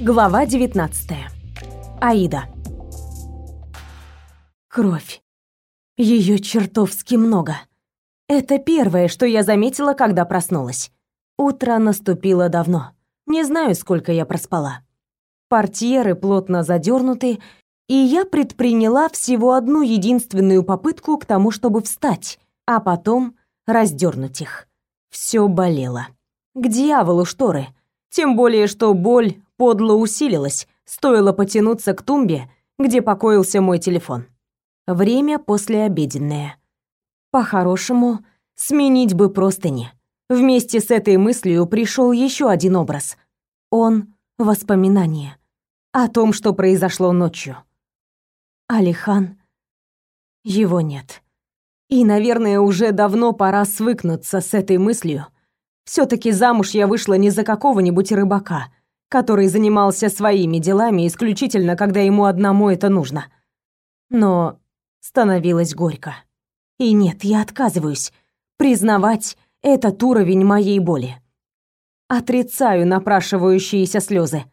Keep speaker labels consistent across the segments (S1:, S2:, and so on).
S1: Глава 19. Аида. Кровь. Ее чертовски много. Это первое, что я заметила, когда проснулась. Утро наступило давно. Не знаю, сколько я проспала. Портьеры плотно задернуты, и я предприняла всего одну единственную попытку к тому, чтобы встать, а потом раздернуть их. Все болело. К дьяволу шторы. Тем более, что боль подло усилилась, стоило потянуться к тумбе, где покоился мой телефон. Время послеобеденное. По-хорошему, сменить бы простыни. Вместе с этой мыслью пришел еще один образ. Он — воспоминание. О том, что произошло ночью. Алихан... Его нет. И, наверное, уже давно пора свыкнуться с этой мыслью. все таки замуж я вышла не за какого-нибудь рыбака, который занимался своими делами исключительно, когда ему одному это нужно. Но становилось горько. И нет, я отказываюсь признавать этот уровень моей боли. Отрицаю напрашивающиеся слезы.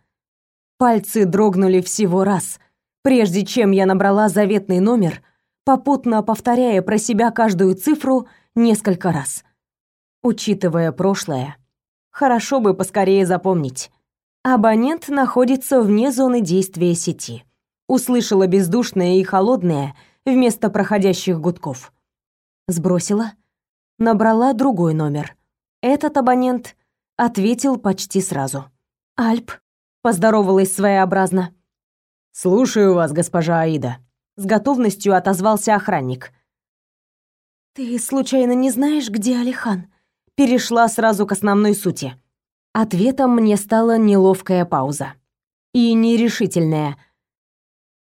S1: Пальцы дрогнули всего раз, прежде чем я набрала заветный номер, попутно повторяя про себя каждую цифру несколько раз. Учитывая прошлое, хорошо бы поскорее запомнить. Абонент находится вне зоны действия сети. Услышала бездушное и холодное вместо проходящих гудков. Сбросила, набрала другой номер. Этот абонент ответил почти сразу. Альп поздоровалась своеобразно.
S2: Слушаю вас, госпожа Аида,
S1: с готовностью отозвался охранник. Ты случайно не знаешь, где Алихан? Перешла сразу к основной сути. Ответом мне стала неловкая пауза. И нерешительная.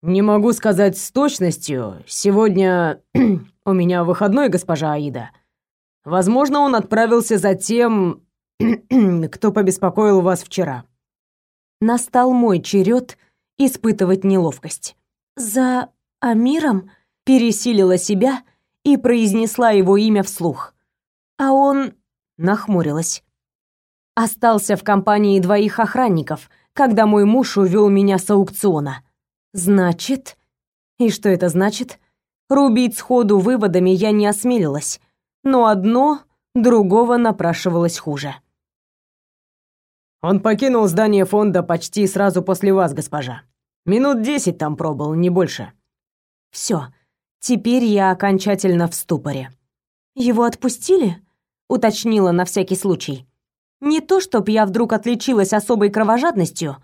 S2: «Не могу сказать с точностью. Сегодня у меня выходной, госпожа Аида. Возможно, он отправился за тем, кто побеспокоил вас вчера».
S1: Настал мой черед испытывать неловкость. «За Амиром?» пересилила себя и произнесла его имя вслух. А он нахмурилась остался в компании двоих охранников, когда мой муж увел меня с аукциона. Значит, и что это значит? Рубить сходу выводами я не осмелилась, но одно другого напрашивалось хуже.
S2: Он покинул здание фонда почти сразу после вас, госпожа. Минут десять там пробыл, не больше.
S1: Все. Теперь я окончательно в ступоре. Его отпустили? уточнила на всякий случай. Не то, чтоб я вдруг отличилась особой кровожадностью,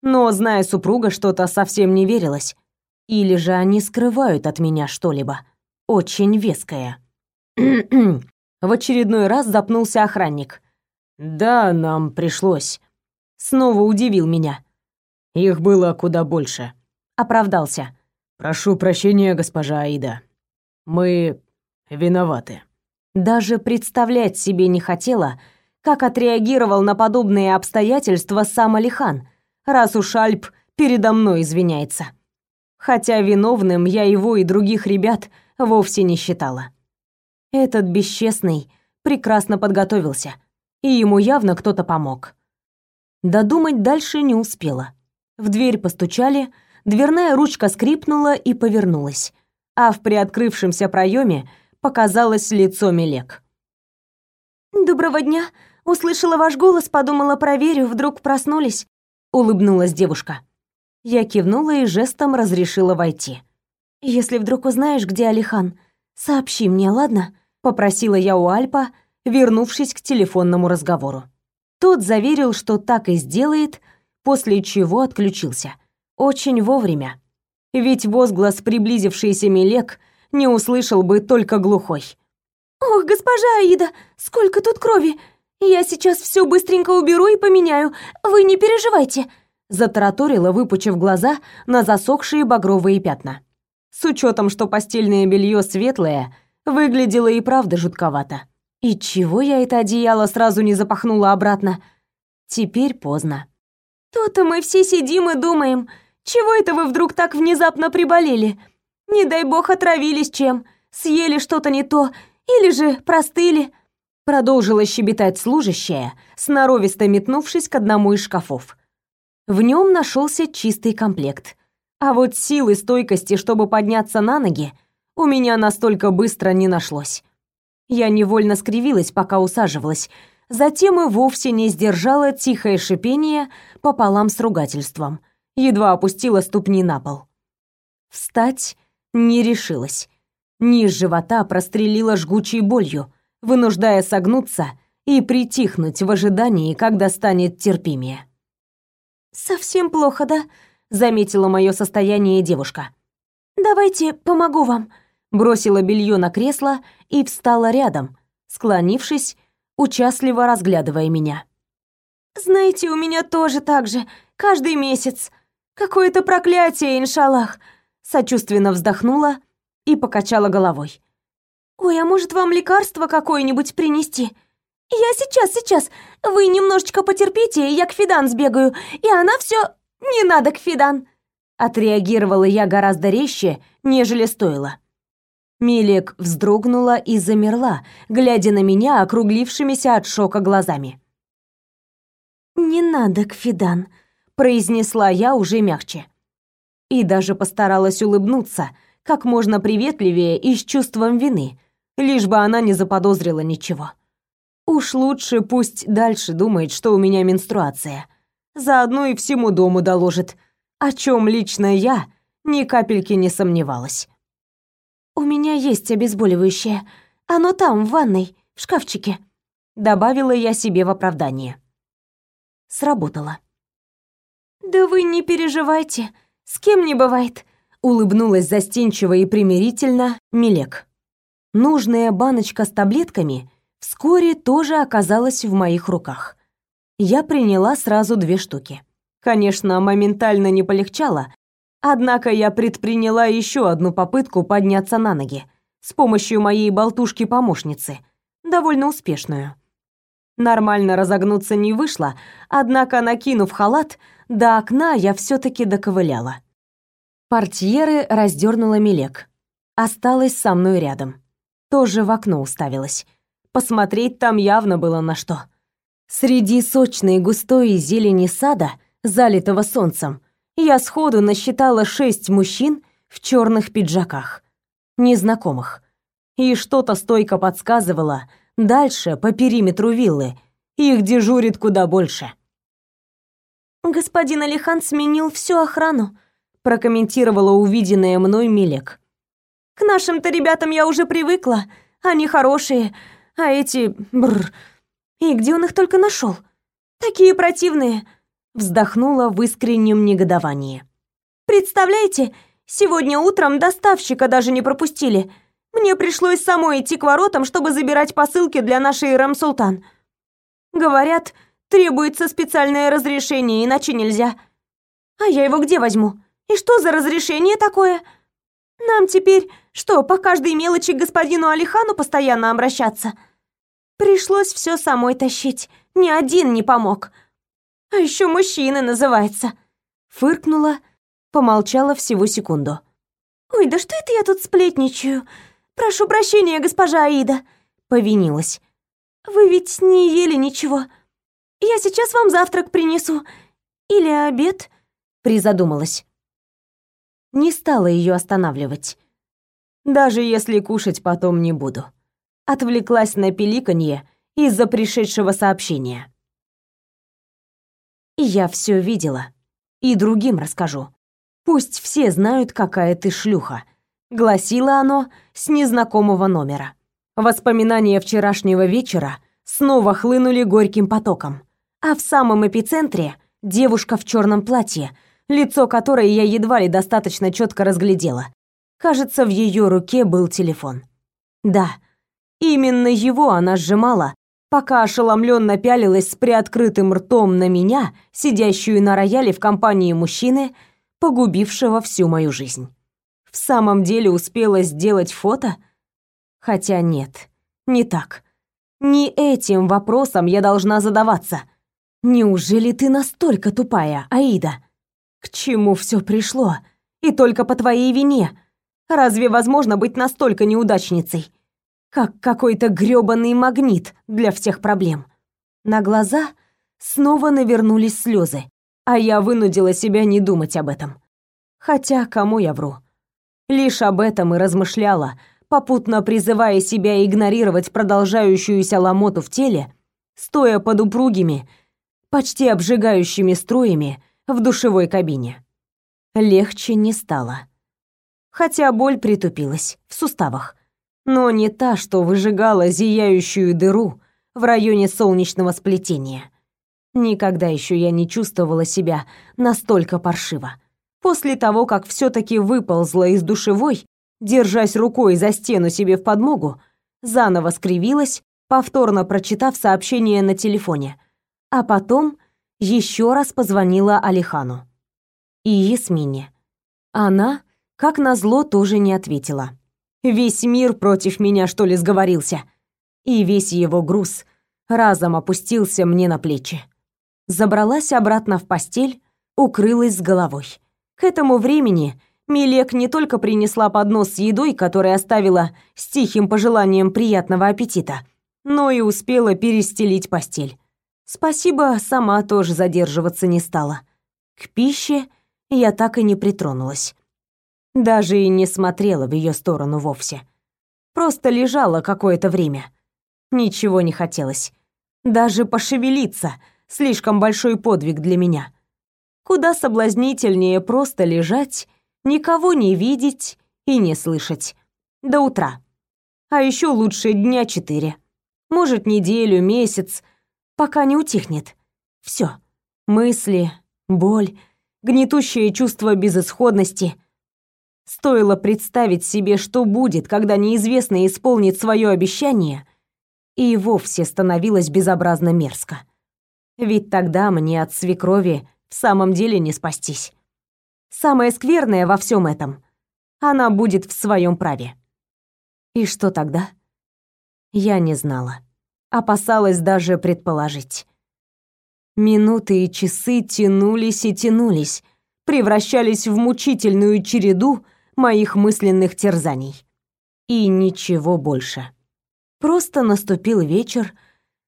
S1: но, зная супруга, что-то совсем не верилось. Или же они скрывают от меня что-либо. Очень веское. В очередной раз запнулся охранник.
S2: «Да, нам пришлось».
S1: Снова удивил меня.
S2: «Их было куда больше».
S1: Оправдался.
S2: «Прошу прощения, госпожа Аида. Мы виноваты».
S1: Даже представлять себе не хотела, как отреагировал на подобные обстоятельства сам Алихан, раз уж Альп передо мной извиняется. Хотя виновным я его и других ребят вовсе не считала. Этот бесчестный прекрасно подготовился, и ему явно кто-то помог. Додумать дальше не успела. В дверь постучали, дверная ручка скрипнула и повернулась, а в приоткрывшемся проеме показалось лицо Мелек. «Доброго дня!» Услышала ваш голос, подумала, проверю, вдруг проснулись. Улыбнулась девушка. Я кивнула и жестом разрешила войти. Если вдруг узнаешь, где Алихан, сообщи мне, ладно? Попросила я у Альпа, вернувшись к телефонному разговору. Тот заверил, что так и сделает, после чего отключился. Очень вовремя. Ведь возглас приблизившийся Мелек не услышал бы только глухой. «Ох, госпожа Аида, сколько тут крови! «Я сейчас все быстренько уберу и поменяю, вы не переживайте», затараторила, выпучив глаза на засохшие багровые пятна. С учетом, что постельное белье светлое, выглядело и правда жутковато. И чего я это одеяло сразу не запахнула обратно? Теперь поздно. То-то мы все сидим и думаем, чего это вы вдруг так внезапно приболели? Не дай бог отравились чем, съели что-то не то или же простыли. Продолжила щебетать служащая, сноровисто метнувшись к одному из шкафов. В нем нашелся чистый комплект. А вот силы стойкости, чтобы подняться на ноги, у меня настолько быстро не нашлось. Я невольно скривилась, пока усаживалась, затем и вовсе не сдержала тихое шипение пополам с ругательством. Едва опустила ступни на пол. Встать не решилась. Низ живота прострелила жгучей болью, вынуждая согнуться и притихнуть в ожидании, когда станет терпимее. «Совсем плохо, да?» — заметила мое состояние девушка. «Давайте помогу вам», — бросила белье на кресло и встала рядом, склонившись, участливо разглядывая меня. «Знаете, у меня тоже так же, каждый месяц. Какое-то проклятие, иншаллах!» Сочувственно вздохнула и покачала головой. «Ой, а может, вам лекарство какое-нибудь принести?» «Я сейчас, сейчас. Вы немножечко потерпите, я к Фидан сбегаю, и она все «Не надо к Фидан!» Отреагировала я гораздо резче, нежели стоило. Милек вздрогнула и замерла, глядя на меня округлившимися от шока глазами. «Не надо к Фидан», — произнесла я уже мягче. И даже постаралась улыбнуться, как можно приветливее и с чувством вины, лишь бы она не заподозрила ничего. Уж лучше пусть дальше думает, что у меня менструация. Заодно и всему дому доложит, о чем лично я ни капельки не сомневалась. «У меня есть обезболивающее. Оно там, в ванной, в шкафчике», — добавила я себе в оправдание. Сработало. «Да вы не переживайте, с кем не бывает», — улыбнулась застенчиво и примирительно Милек. Нужная баночка с таблетками вскоре тоже оказалась в моих руках. Я приняла сразу две штуки. Конечно, моментально не полегчало, однако я предприняла еще одну попытку подняться на ноги с помощью моей болтушки-помощницы, довольно успешную. Нормально разогнуться не вышло, однако, накинув халат, до окна я все таки доковыляла. Портьеры раздернула Милек. Осталась со мной рядом. Тоже в окно уставилась. Посмотреть там явно было на что. Среди сочной густой зелени сада, залитого солнцем, я сходу насчитала шесть мужчин в черных пиджаках, незнакомых. И что-то стойко подсказывало, дальше, по периметру виллы, их дежурит куда больше. «Господин Алихан сменил всю охрану», прокомментировала увиденное мной Милек. «К нашим-то ребятам я уже привыкла, они хорошие, а эти... Бррр. И где он их только нашел? Такие противные!» Вздохнула в искреннем негодовании. «Представляете, сегодня утром доставщика даже не пропустили. Мне пришлось самой идти к воротам, чтобы забирать посылки для нашей Рамсултан. Говорят, требуется специальное разрешение, иначе нельзя. А я его где возьму? И что за разрешение такое? Нам теперь что, по каждой мелочи к господину Алихану постоянно обращаться?» Пришлось все самой тащить. Ни один не помог. А еще мужчина называется. Фыркнула, помолчала всего секунду. Ой, да что это я тут сплетничаю? Прошу прощения, госпожа Аида, повинилась. Вы ведь не ели ничего. Я сейчас вам завтрак принесу. Или обед? Призадумалась. Не стала ее останавливать. Даже если кушать потом не буду отвлеклась на пиликанье из-за пришедшего сообщения. Я все видела. И другим расскажу. Пусть все знают, какая ты шлюха. Гласило оно с незнакомого номера. Воспоминания вчерашнего вечера снова хлынули горьким потоком. А в самом эпицентре девушка в черном платье, лицо которой я едва ли достаточно четко разглядела. Кажется, в ее руке был телефон. Да, Именно его она сжимала, пока ошеломленно пялилась с приоткрытым ртом на меня, сидящую на рояле в компании мужчины, погубившего всю мою жизнь. В самом деле успела сделать фото? Хотя нет, не так. Не этим вопросом я должна задаваться. Неужели ты настолько тупая, Аида? К чему все пришло? И только по твоей вине. Разве возможно быть настолько неудачницей? как какой-то грёбаный магнит для всех проблем. На глаза снова навернулись слезы, а я вынудила себя не думать об этом. Хотя кому я вру? Лишь об этом и размышляла, попутно призывая себя игнорировать продолжающуюся ломоту в теле, стоя под упругими, почти обжигающими струями в душевой кабине. Легче не стало. Хотя боль притупилась в суставах, но не та, что выжигала зияющую дыру в районе солнечного сплетения. Никогда еще я не чувствовала себя настолько паршиво. После того, как все таки выползла из душевой, держась рукой за стену себе в подмогу, заново скривилась, повторно прочитав сообщение на телефоне, а потом еще раз позвонила Алихану. И Ясмине. Она, как назло, тоже не ответила. Весь мир против меня, что ли, сговорился? И весь его груз разом опустился мне на плечи. Забралась обратно в постель, укрылась с головой. К этому времени Милек не только принесла поднос с едой, который оставила с тихим пожеланием приятного аппетита, но и успела перестелить постель. Спасибо, сама тоже задерживаться не стала. К пище я так и не притронулась. Даже и не смотрела в ее сторону вовсе. Просто лежала какое-то время. Ничего не хотелось. Даже пошевелиться — слишком большой подвиг для меня. Куда соблазнительнее просто лежать никого не видеть и не слышать. До утра. А еще лучше дня четыре. Может, неделю, месяц, пока не утихнет. Все. Мысли, боль, гнетущее чувство безысходности. Стоило представить себе, что будет, когда неизвестный исполнит свое обещание, и вовсе становилось безобразно мерзко. Ведь тогда мне от свекрови в самом деле не спастись. Самое скверное во всем этом — она будет в своем праве. И что тогда? Я не знала. Опасалась даже предположить. Минуты и часы тянулись и тянулись, превращались в мучительную череду моих мысленных терзаний. И ничего больше. Просто наступил вечер,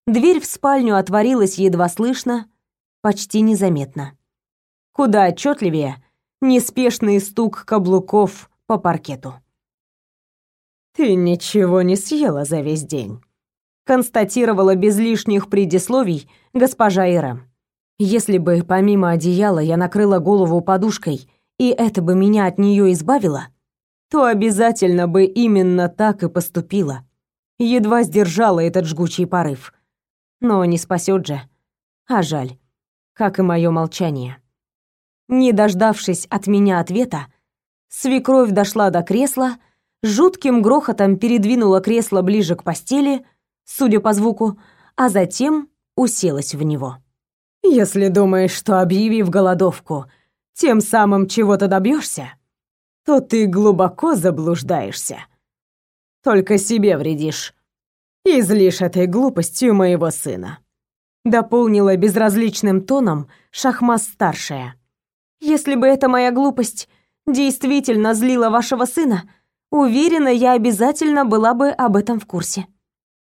S1: дверь в спальню отворилась едва слышно, почти незаметно. Куда отчетливее неспешный стук каблуков по паркету. «Ты ничего не съела за весь день», — констатировала без лишних предисловий госпожа Ирэм. Если бы помимо одеяла я накрыла голову подушкой, и это бы меня от нее избавило, то обязательно бы именно так и поступила. Едва сдержала этот жгучий порыв. Но не спасет же. А жаль. Как и мое молчание. Не дождавшись от меня ответа, свекровь дошла до кресла, жутким грохотом передвинула кресло ближе к постели, судя по звуку, а затем уселась в него. «Если думаешь, что, объявив голодовку, тем самым чего-то добьешься, то ты глубоко заблуждаешься. Только себе вредишь. Излишь этой глупостью моего сына», — дополнила безразличным тоном Шахмас-старшая. Если бы эта моя глупость действительно злила вашего сына, уверена, я обязательно была бы об этом в курсе.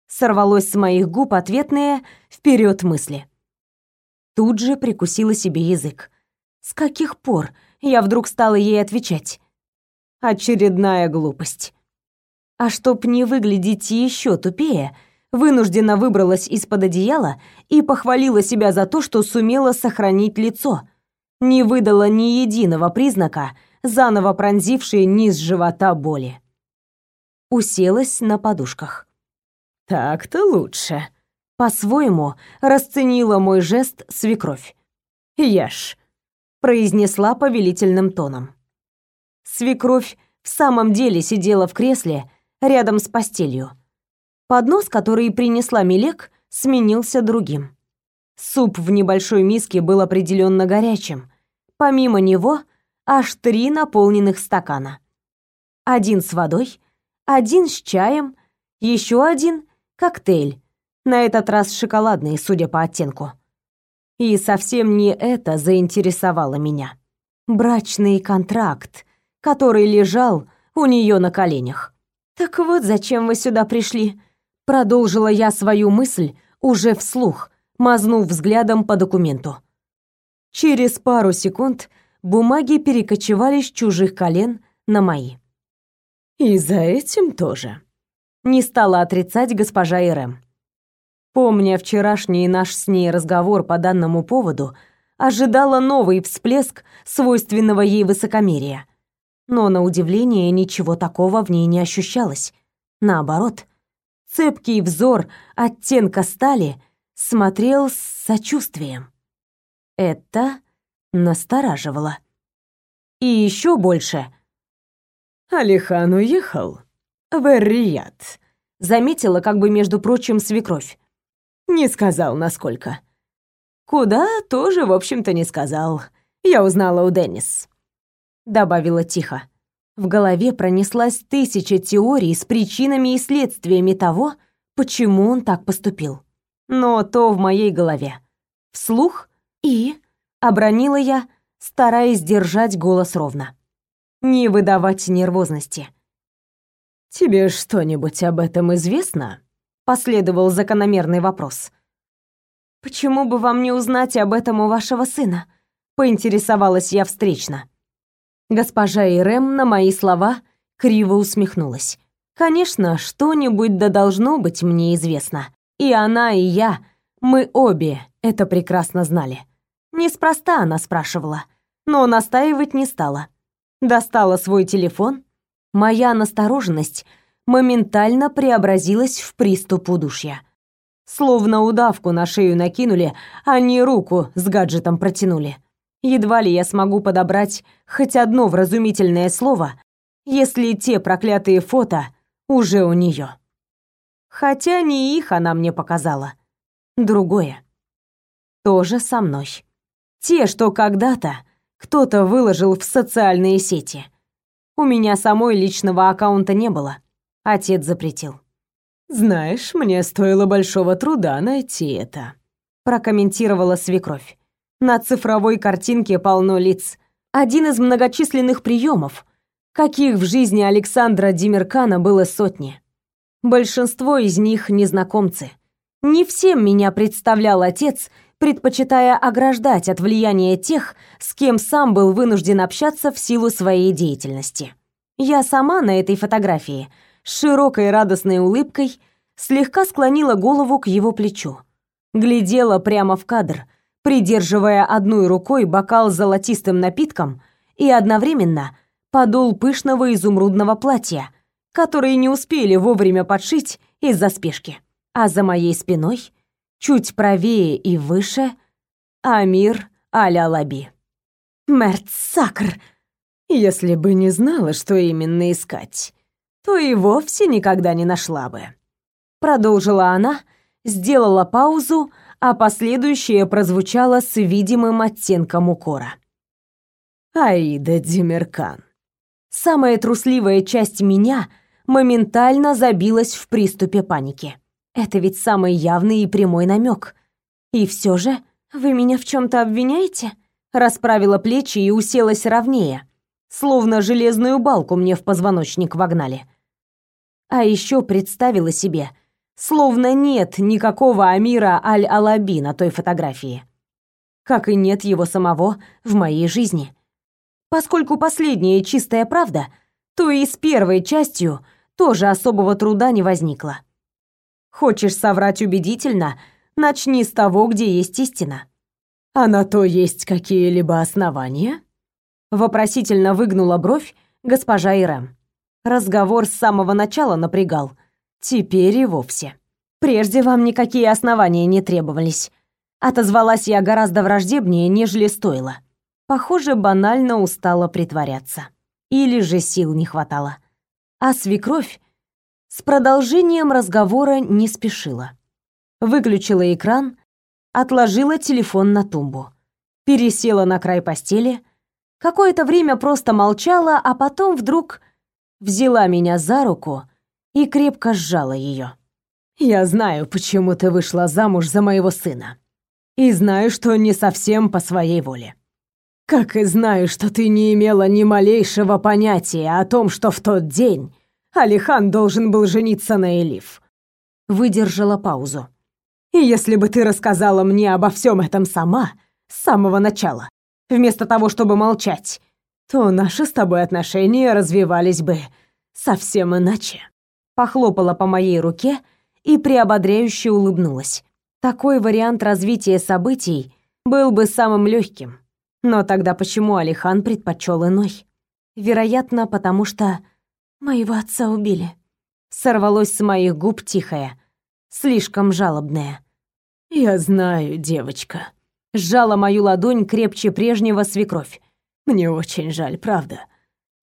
S1: Сорвалось с моих губ ответные вперед мысли. Тут же прикусила себе язык. С каких пор я вдруг стала ей отвечать? Очередная глупость. А чтоб не выглядеть еще тупее, вынужденно выбралась из-под одеяла и похвалила себя за то, что сумела сохранить лицо — не выдала ни единого признака, заново пронзившей низ живота боли. Уселась на подушках. «Так-то лучше», — по-своему расценила мой жест свекровь. «Ешь», — произнесла повелительным тоном. Свекровь в самом деле сидела в кресле рядом с постелью. Поднос, который принесла Милек, сменился другим. Суп в небольшой миске был определенно горячим. Помимо него аж три наполненных стакана. Один с водой, один с чаем, еще один коктейль, на этот раз шоколадный, судя по оттенку. И совсем не это заинтересовало меня. Брачный контракт, который лежал у нее на коленях. «Так вот, зачем вы сюда пришли?» Продолжила я свою мысль уже вслух, мазнув взглядом по документу. Через пару секунд бумаги перекочевали с чужих колен на мои.
S2: «И за этим тоже», —
S1: не стала отрицать госпожа Ирэм. Помня вчерашний наш с ней разговор по данному поводу, ожидала новый всплеск свойственного ей высокомерия. Но на удивление ничего такого в ней не ощущалось. Наоборот, цепкий взор оттенка стали смотрел с сочувствием. Это настораживало. И еще больше.
S2: Алихан уехал в Эр-Рияд.
S1: Заметила, как бы между прочим, свекровь.
S2: Не сказал, насколько.
S1: Куда, тоже, в общем-то, не сказал. Я узнала у Деннис. Добавила тихо. В голове пронеслась тысяча теорий с причинами и следствиями того, почему он так поступил. Но то в моей голове. Вслух и обронила я, стараясь держать голос ровно. Не выдавать нервозности.
S2: Тебе что-нибудь об этом известно?
S1: последовал закономерный вопрос. Почему бы вам не узнать об этом у вашего сына? поинтересовалась я встречно. Госпожа Ирэм на мои слова криво усмехнулась. Конечно, что-нибудь да должно быть мне известно. И она, и я, мы обе это прекрасно знали. Неспроста она спрашивала, но настаивать не стала. Достала свой телефон. Моя настороженность моментально преобразилась в приступ удушья. Словно удавку на шею накинули, а не руку с гаджетом протянули. Едва ли я смогу подобрать хоть одно вразумительное слово, если те проклятые фото уже у нее. Хотя не их она мне показала. Другое. Тоже со мной. Те, что когда-то кто-то выложил в социальные сети. У меня самой личного аккаунта не было. Отец запретил.
S2: «Знаешь, мне стоило большого труда найти это», — прокомментировала свекровь.
S1: На цифровой картинке полно лиц. Один из многочисленных приемов, каких в жизни Александра Димеркана было сотни. Большинство из них незнакомцы. Не всем меня представлял отец — предпочитая ограждать от влияния тех, с кем сам был вынужден общаться в силу своей деятельности. Я сама на этой фотографии с широкой радостной улыбкой слегка склонила голову к его плечу. Глядела прямо в кадр, придерживая одной рукой бокал с золотистым напитком и одновременно подол пышного изумрудного платья, которые не успели вовремя подшить из-за спешки. А за моей спиной чуть правее и выше Амир Аля-Лаби. Мерцакр! Если бы не знала, что именно искать, то и вовсе никогда не нашла бы. Продолжила она, сделала паузу, а последующее прозвучало с видимым оттенком укора.
S2: Аида Демеркан.
S1: Самая трусливая часть меня моментально забилась в приступе паники. Это ведь самый явный и прямой намек. И все же, вы меня в чем то обвиняете? Расправила плечи и уселась ровнее, словно железную балку мне в позвоночник вогнали. А еще представила себе, словно нет никакого Амира Аль-Алаби на той фотографии. Как и нет его самого в моей жизни. Поскольку последняя чистая правда, то и с первой частью тоже особого труда не возникло. Хочешь соврать убедительно, начни с того, где есть истина.
S2: А на то есть какие-либо основания?
S1: Вопросительно выгнула бровь госпожа Ирэм. Разговор с самого начала напрягал. Теперь и вовсе. Прежде вам никакие основания не требовались. Отозвалась я гораздо враждебнее, нежели стоило. Похоже, банально устала притворяться. Или же сил не хватало. А свекровь с продолжением разговора не спешила. Выключила экран, отложила телефон на тумбу, пересела на край постели, какое-то время просто молчала, а потом вдруг взяла меня за руку и крепко сжала ее.
S2: «Я знаю, почему ты вышла замуж за моего сына. И знаю, что не совсем по своей воле. Как и знаю, что ты не имела ни малейшего понятия о том, что в тот день Алихан должен был жениться на Элиф.
S1: Выдержала паузу.
S2: И если бы ты рассказала мне обо всем этом сама,
S1: с самого начала, вместо того, чтобы молчать, то наши с тобой отношения развивались бы совсем иначе. Похлопала по моей руке и приободряюще улыбнулась. Такой вариант развития событий был бы самым легким. Но тогда почему Алихан предпочел иной? Вероятно, потому что моего отца убили. Сорвалось с моих губ тихое, слишком жалобное.
S2: «Я знаю, девочка», —
S1: сжала мою ладонь крепче прежнего свекровь.
S2: «Мне очень жаль, правда.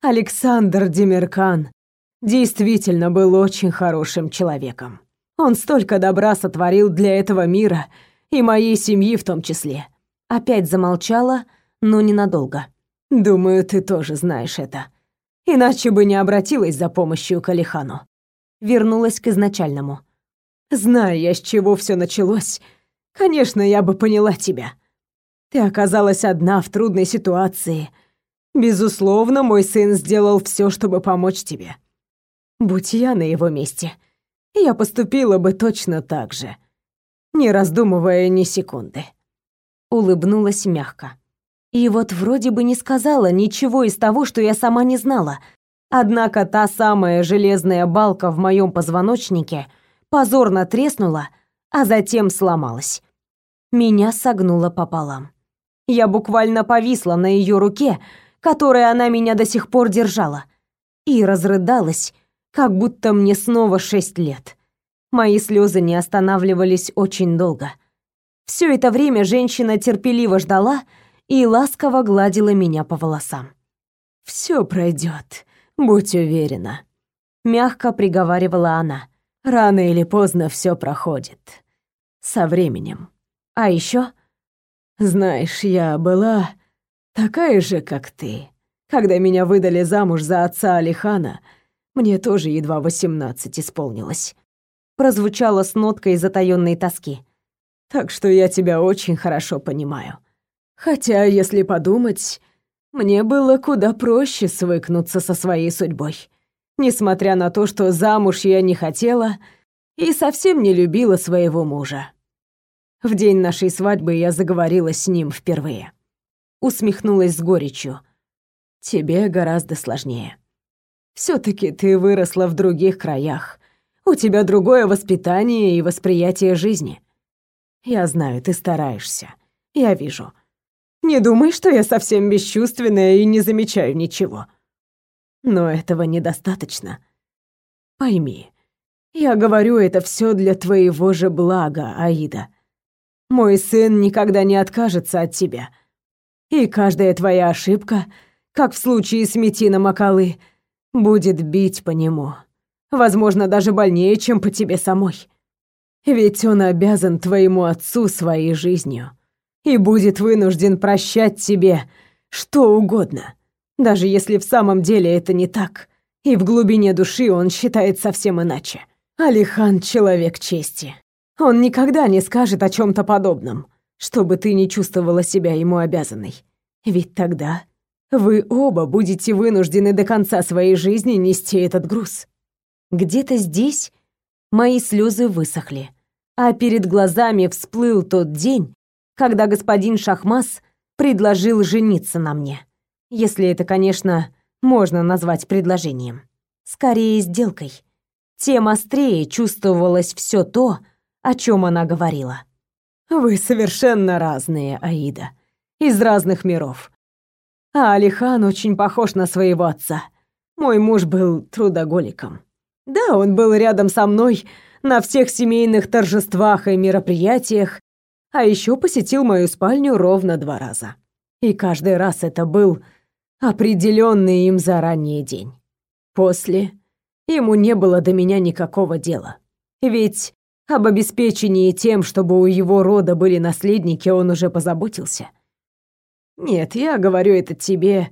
S2: Александр Демеркан действительно был очень хорошим человеком. Он столько добра сотворил для этого мира и моей семьи в том числе».
S1: Опять замолчала, но ненадолго.
S2: «Думаю, ты тоже знаешь это. Иначе бы не обратилась за помощью к Алихану».
S1: Вернулась к изначальному.
S2: «Знаю я, с чего все началось, Конечно, я бы поняла тебя. Ты оказалась одна в трудной ситуации. Безусловно, мой сын сделал все, чтобы помочь тебе. Будь я на его месте, я поступила бы точно так же, не раздумывая ни секунды.
S1: Улыбнулась мягко. И вот вроде бы не сказала ничего из того, что я сама не знала. Однако та самая железная балка в моем позвоночнике позорно треснула, а затем сломалась. Меня согнуло пополам. Я буквально повисла на ее руке, которой она меня до сих пор держала, и разрыдалась, как будто мне снова шесть лет. Мои слезы не останавливались очень долго. Все это время женщина терпеливо ждала и ласково гладила меня по волосам.
S2: Все пройдет, будь уверена,
S1: мягко приговаривала она.
S2: Рано или поздно все проходит. Со временем.
S1: А еще,
S2: знаешь, я была такая же, как ты. Когда меня выдали замуж за отца Алихана, мне тоже едва восемнадцать исполнилось.
S1: Прозвучало с ноткой затаённой тоски.
S2: Так что я тебя очень хорошо понимаю. Хотя, если подумать, мне было куда проще свыкнуться со своей судьбой несмотря на то, что замуж я не хотела и совсем не любила своего мужа. В день нашей свадьбы я заговорила с ним впервые. Усмехнулась с горечью. Тебе гораздо сложнее. все таки ты выросла в других краях. У тебя другое воспитание и восприятие жизни. Я знаю, ты стараешься. Я вижу. Не думай, что я совсем бесчувственная и не замечаю ничего. Но этого недостаточно. Пойми, я говорю это все для твоего же блага, Аида. Мой сын никогда не откажется от тебя. И каждая твоя ошибка, как в случае с Метином Акалы, будет бить по нему. Возможно, даже больнее, чем по тебе самой. Ведь он обязан твоему отцу своей жизнью и будет вынужден прощать тебе что угодно даже если в самом деле это не так, и в глубине души он считает совсем иначе. Алихан — человек чести. Он никогда не скажет о чем то подобном, чтобы ты не чувствовала себя ему обязанной. Ведь тогда вы оба будете вынуждены до конца своей жизни нести этот груз.
S1: Где-то здесь мои слезы высохли, а перед глазами всплыл тот день, когда господин Шахмас предложил жениться на мне если это, конечно, можно назвать предложением. Скорее, сделкой. Тем острее чувствовалось все то, о чем она говорила.
S2: «Вы совершенно разные, Аида. Из разных миров. А Алихан очень похож на своего отца. Мой муж был трудоголиком. Да, он был рядом со мной на всех семейных торжествах и мероприятиях, а еще посетил мою спальню ровно два раза. И каждый раз это был определенный им заранее день. После ему не было до меня никакого дела. Ведь об обеспечении тем, чтобы у его рода были наследники, он уже позаботился. Нет, я говорю это тебе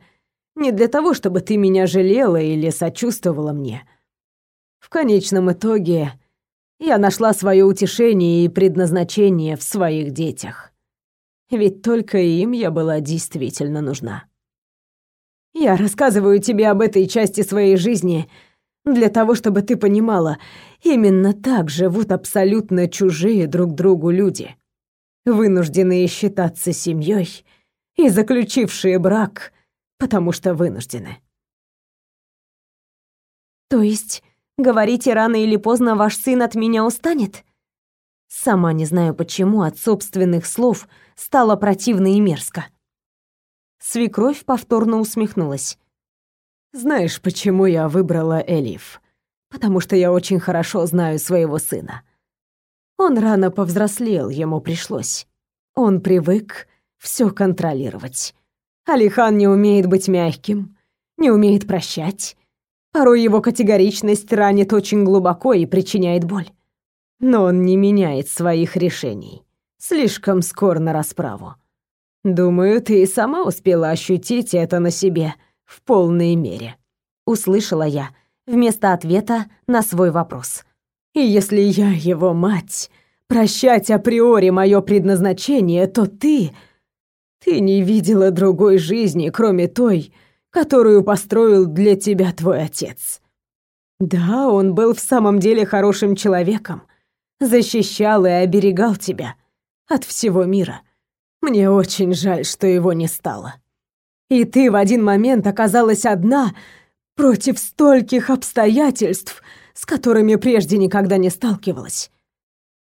S2: не для того, чтобы ты меня жалела или сочувствовала мне. В конечном итоге я нашла свое утешение и предназначение в своих детях. Ведь только им я была действительно нужна. Я рассказываю тебе об этой части своей жизни для того, чтобы ты понимала, именно так живут абсолютно чужие друг другу люди. вынужденные считаться семьей и заключившие брак, потому что вынуждены.
S1: То есть, говорите, рано или поздно ваш сын от меня устанет? Сама не знаю почему от собственных слов стало противно и мерзко. Свекровь повторно усмехнулась.
S2: Знаешь, почему я выбрала Элиф? Потому что я очень хорошо знаю своего сына. Он рано повзрослел, ему пришлось. Он привык все контролировать. Алихан не умеет быть мягким, не умеет прощать. Порой его категоричность ранит очень глубоко и причиняет боль. Но он не меняет своих решений. Слишком скор на расправу. Думаю, ты и сама успела ощутить это на себе в полной мере. Услышала я вместо ответа на свой вопрос. И если я его мать, прощать априори мое предназначение, то ты... Ты не видела другой жизни, кроме той, которую построил для тебя твой отец. Да, он был в самом деле хорошим человеком, защищал и оберегал тебя от всего мира. Мне очень жаль, что его не стало. И ты в один момент оказалась одна против стольких обстоятельств, с которыми прежде никогда не сталкивалась.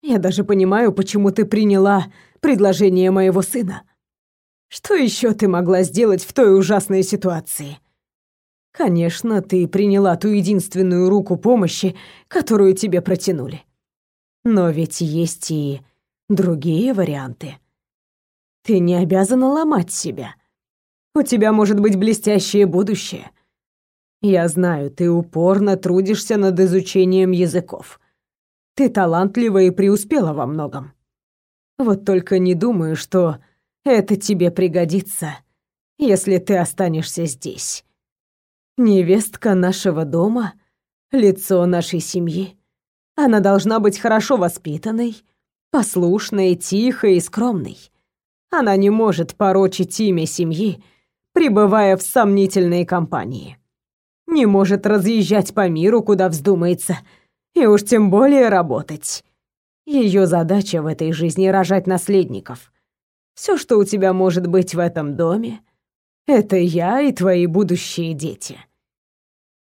S2: Я даже понимаю, почему ты приняла предложение моего сына. Что еще ты могла сделать в той ужасной ситуации? Конечно, ты приняла ту единственную руку помощи, которую тебе протянули. Но ведь есть и другие варианты. Ты не обязана ломать себя. У тебя может быть блестящее будущее. Я знаю, ты упорно трудишься над изучением языков. Ты талантлива и преуспела во многом. Вот только не думаю, что это тебе пригодится, если ты останешься здесь. Невестка нашего дома, лицо нашей семьи. Она должна быть хорошо воспитанной, послушной, тихой и скромной. Она не может порочить имя семьи, пребывая в сомнительной компании. Не может разъезжать по миру, куда вздумается, и уж тем более работать. Ее задача в этой жизни — рожать наследников. Все, что у тебя может быть в этом доме, это я и твои будущие дети.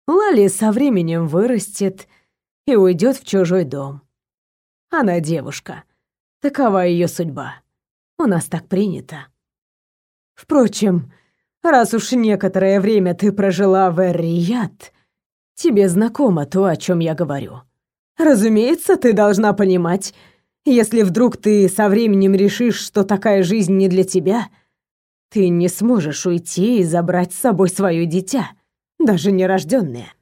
S2: Лали со временем вырастет и уйдет в чужой дом. Она девушка. Такова ее судьба. У нас так принято. Впрочем, раз уж некоторое время ты прожила в Эр-Рияд, тебе знакомо то, о чем я говорю. Разумеется, ты должна понимать, если вдруг ты со временем решишь, что такая жизнь не для тебя, ты не сможешь уйти и забрать с собой свое дитя, даже нерожденное.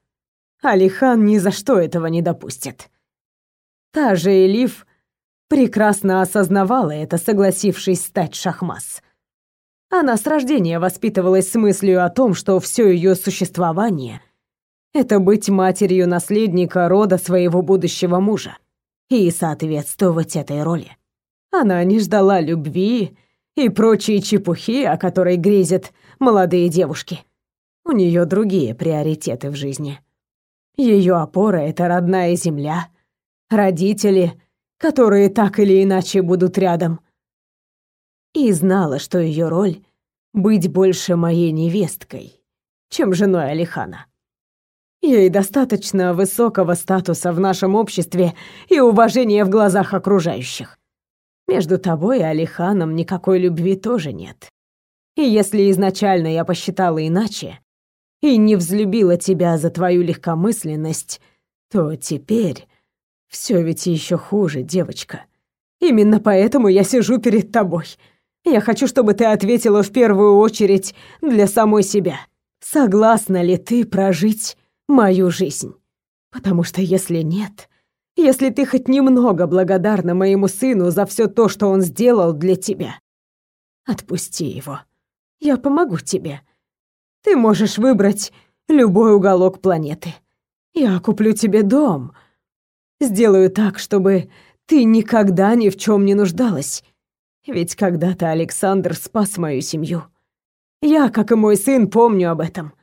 S2: Алихан ни за что этого не допустит. Та же Элиф прекрасно осознавала это, согласившись стать шахмас. Она с рождения воспитывалась с мыслью о том, что все ее существование — это быть матерью наследника рода своего будущего мужа и соответствовать этой роли. Она не ждала любви и прочие чепухи, о которой грезят молодые девушки. У нее другие приоритеты в жизни. Ее опора — это родная земля, родители — которые так или иначе будут рядом. И знала, что ее роль — быть больше моей невесткой, чем женой Алихана. Ей достаточно высокого статуса в нашем обществе и уважения в глазах окружающих. Между тобой и Алиханом никакой любви тоже нет. И если изначально я посчитала иначе и не взлюбила тебя за твою легкомысленность, то теперь все ведь еще хуже, девочка. Именно поэтому я сижу перед тобой. Я хочу, чтобы ты ответила в первую очередь для самой себя. Согласна ли ты прожить мою жизнь? Потому что если нет, если ты хоть немного благодарна моему сыну за все то, что он сделал для тебя, отпусти его. Я помогу тебе. Ты можешь выбрать любой уголок планеты. Я куплю тебе дом — Сделаю так, чтобы ты никогда ни в чем не нуждалась. Ведь когда-то Александр спас мою семью. Я, как и мой сын, помню об этом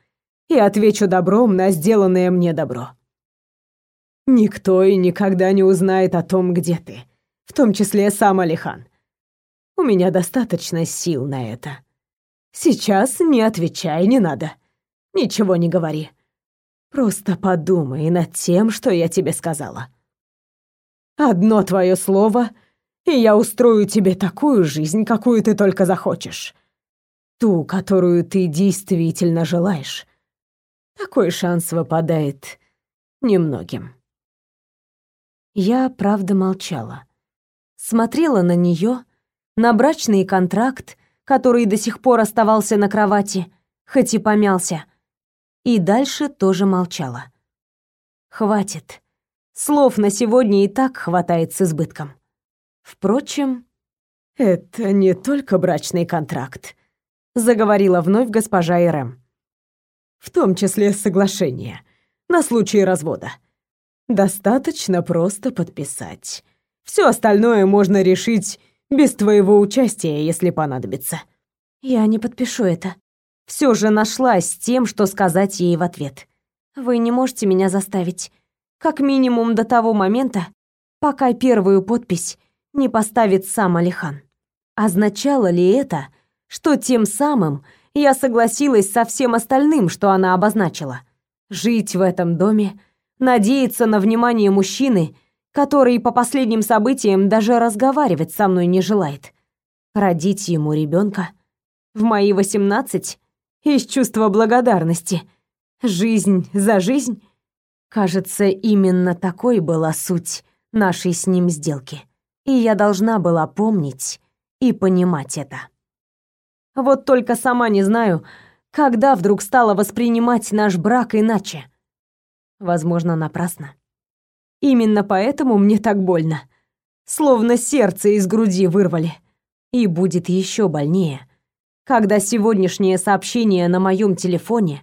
S2: и отвечу добром на сделанное мне добро. Никто и никогда не узнает о том, где ты, в том числе сам Алихан. У меня достаточно сил на это. Сейчас не отвечай, не надо. Ничего не говори. Просто подумай над тем, что я тебе сказала. Одно твое слово, и я устрою тебе такую жизнь, какую ты только захочешь. Ту, которую ты действительно желаешь. Такой шанс выпадает немногим. Я, правда, молчала. Смотрела на нее, на брачный контракт, который до сих пор оставался на кровати, хоть и помялся, и дальше тоже молчала. Хватит. Слов на сегодня и так хватает с избытком. Впрочем, это не только брачный контракт, заговорила вновь госпожа Ирэм. В том числе соглашение на случай развода. Достаточно просто подписать. Все остальное можно решить без твоего участия, если понадобится. Я не подпишу это. Все же нашлась с тем, что сказать ей в ответ. Вы не можете меня заставить. Как минимум до того момента, пока первую подпись не поставит сам Алихан. Означало ли это, что тем самым я согласилась со всем остальным, что она обозначила? Жить в этом доме, надеяться на внимание мужчины, который по последним событиям даже разговаривать со мной не желает. Родить ему ребенка в мои восемнадцать из чувства благодарности. Жизнь за жизнь. Кажется, именно такой была суть нашей с ним сделки. И я должна была помнить и понимать это. Вот только сама не знаю, когда вдруг стала воспринимать наш брак иначе возможно, напрасно. Именно поэтому мне так больно. Словно сердце из груди вырвали. И будет еще больнее, когда сегодняшнее сообщение на моем телефоне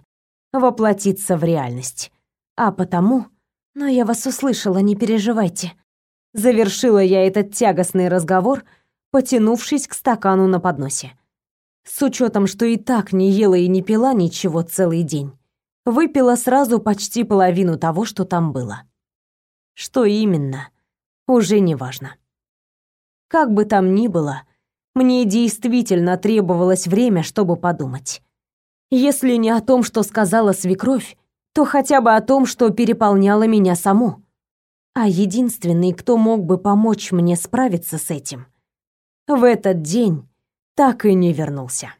S2: воплотится в реальность. А потому... Но я вас услышала, не переживайте. Завершила я этот тягостный разговор, потянувшись к стакану на подносе. С учетом, что и так не ела и не пила ничего целый день выпила сразу почти половину того, что там было. Что именно, уже не важно. Как бы там ни было, мне действительно требовалось время, чтобы подумать. Если не о том, что сказала свекровь, то хотя бы о том, что переполняло меня саму. А единственный, кто мог бы помочь мне справиться с этим, в этот день так и не вернулся.